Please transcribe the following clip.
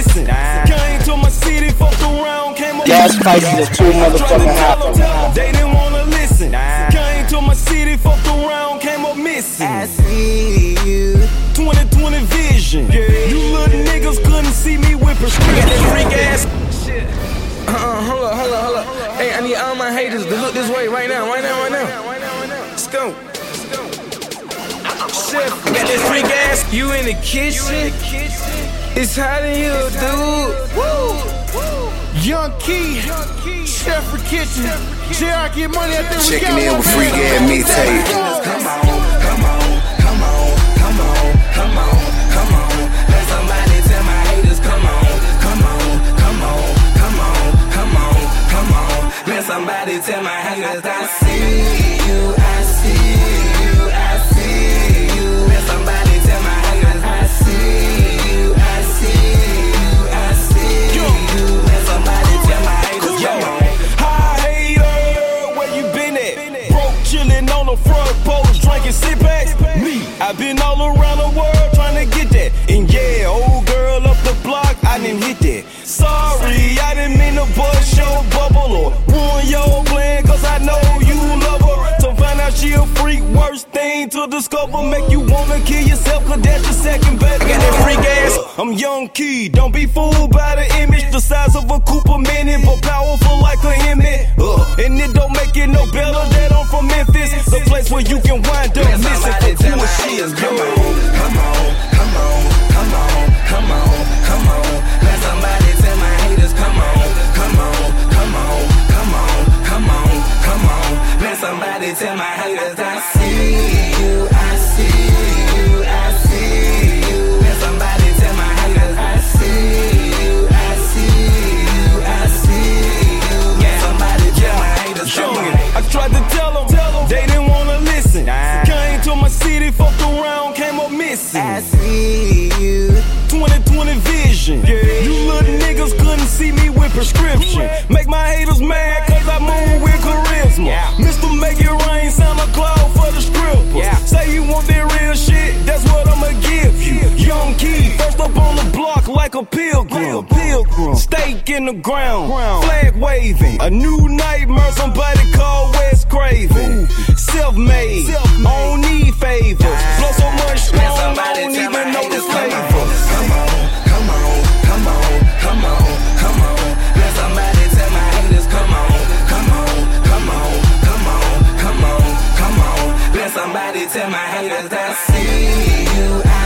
listen. Came to my city, fucked around, came up. Gas prices are too motherfucking high. They didn't wanna listen. Came to my city, fucked around, came up missing. I see you. 2020 vision. Yeah. You little niggas couldn't see me with prescription. Got freak ass shit. Uh, uh, hold up, hold up, hold up. Hey, I need all my haters to look this way right now, right now, right now. Let's go chef. Got this freak ass. You in the kitchen? You in the kitchen? It's hot in here, dude. Woo! Woo! Young Key, Chef for Kitchen. JR get money at the Checking in with Freak Ass Mixtape. Come on, come on, come on, come on, come on, come on. Let somebody tell my haters, come on, come on, come on, come on, come on, come on. Let somebody tell my haters, I drinking sip packs. Me, i been all around the world trying to get that. And yeah, old girl up the block, I didn't hit that. Sorry, I didn't freak, worst thing to discover. Make you wanna kill yourself, cause that's your second best. Got that freak ass. I'm young key, don't be fooled by the image. The size of a Cooper Minute, but powerful like a Emmett. Uh, and it don't make it no better that I'm from Memphis. The place where you can wind up missing for my haters, come on, come on, come on, come on, come on, come on. Let somebody tell my haters, come on, come on, come on, come on, come on, come on. Let somebody tell my haters, I tried to tell them, they didn't wanna listen. Came to my city, fucked around, came up missing. I see you. 2020 vision. You little niggas couldn't see me with prescription. Make my haters mad cause I move with charisma. Mr. Make It Rain, Santa Claus for the strippers. Say you want that real shit, that's what up on the block like a pilgrim. pilgrim. Stake in the ground, flag waving. A new nightmare, somebody called Wes Craven. Self made, don't need favors. Blow so much Let strong, I don't even know the haters, come on, come on, come on, come on, come on. Let somebody tell my haters, come on, come on, come on, come on, come on, come on. Let somebody tell my haters, I see you,